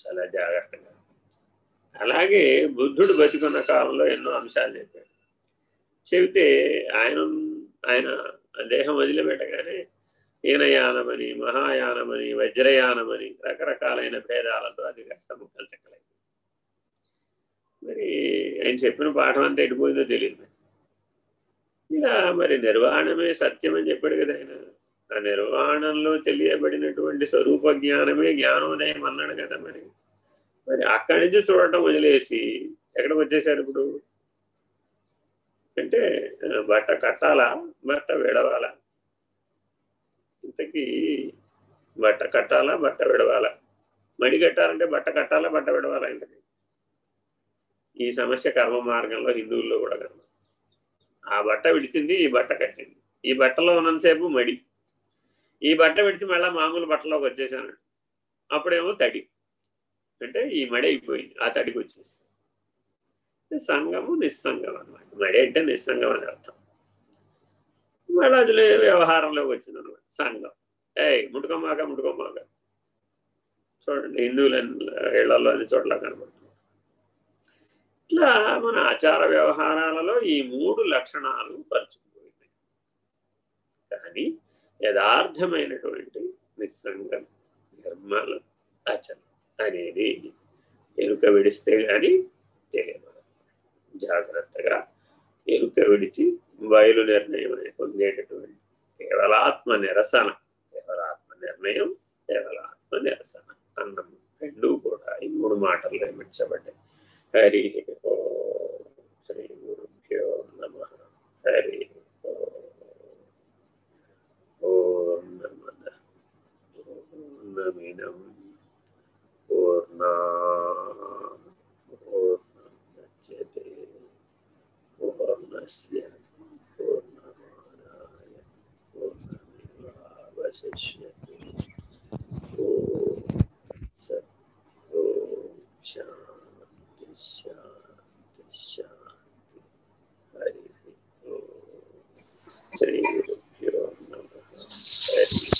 చాలా జాగ్రత్తగా అలాగే బుద్ధుడు బతికున్న కాలంలో ఎన్నో అంశాలు చెప్పాడు. చెబితే ఆయన ఆయన దేహం వదిలిపెట్టగానే హీనయానమని మహాయానమని వజ్రయానమని రకరకాలైన భేదాలతో అది కాస్త ముక్కలు చెక్కలైంది మరి ఆయన చెప్పిన పాఠం అంతా ఎడిపోయిందో తెలియదు ఇలా మరి నిర్వాణమే సత్యం అని చెప్పాడు కదా ఆయన. నిర్వాణంలో తెలియబడినటువంటి స్వరూప జ్ఞానమే జ్ఞానోదయం అన్నాడు కదా మరి. మరి అక్కడి నుంచి చూడటం వదిలేసి ఎక్కడికి వచ్చేసాడు ఇప్పుడు? అంటే బట్ట కట్టాలా? బట్ట విడవాలా? ఇంతకీ బట్ట కట్టాలా? బట్ట విడవాలా? మడి కట్టాలంటే బట్ట కట్టాలా? బట్ట విడవాలా ఇంతకి ఈ సమస్య కర్మ మార్గంలో హిందువుల్లో కూడా కర్మ ఆ బట్ట విడిచింది ఈ బట్ట కట్టింది. ఈ బట్టలో ఉన్నంతసేపు మడి. ఈ బట్ట విడిచి మళ్ళీ మామూలు బట్టలోకి వచ్చేసాను. అప్పుడేమో తడి. అంటే ఈ మడి అయిపోయింది. ఆ తడికి వచ్చేసి. సంగము నిస్సంగం అనమాట మడి అంటే నిస్సంగం అని అర్థం. మళ్ళీ అది వ్యవహారంలోకి వచ్చింది అనమాట సంఘం. ఏ ముట్టుకోమాక ముట్టుకోమాక. చూడండి హిందువుల ఇళ్ళలో అన్ని చోట్ల కనబడుతుంది. ఇట్లా మన ఆచార వ్యవహారాలలో ఈ మూడు లక్షణాలు పరుచుకుపోయినాయి. కానీ యథార్థమైనటువంటి నిస్సంగం నిర్మల ఆచరణ అనేది ఎరుక విడిస్తే కానీ తెలియదు. జాగ్రత్తగా ఎరుక విడిచి బయలు నిర్ణయం పొందేటటువంటి కేవలాత్మ నిరసన కేవలాత్మ నిర్ణయం కేవలాత్మ నిరసన అన్నం రెండు కూడా ఈ మూడు మాటల్లో నిర్మించబడ్డాయి హరి ఓ. पूर्णमिदं पूर्णा पूर्णमुच्यते पूर्णस्य पूर्णमादाय पूर्णमेवावशिष्यते ॐ सत् ॐ शान्ति शान्ति शान्ति हरिः ॐ श्रीगुरुभ्यो नमः हरिः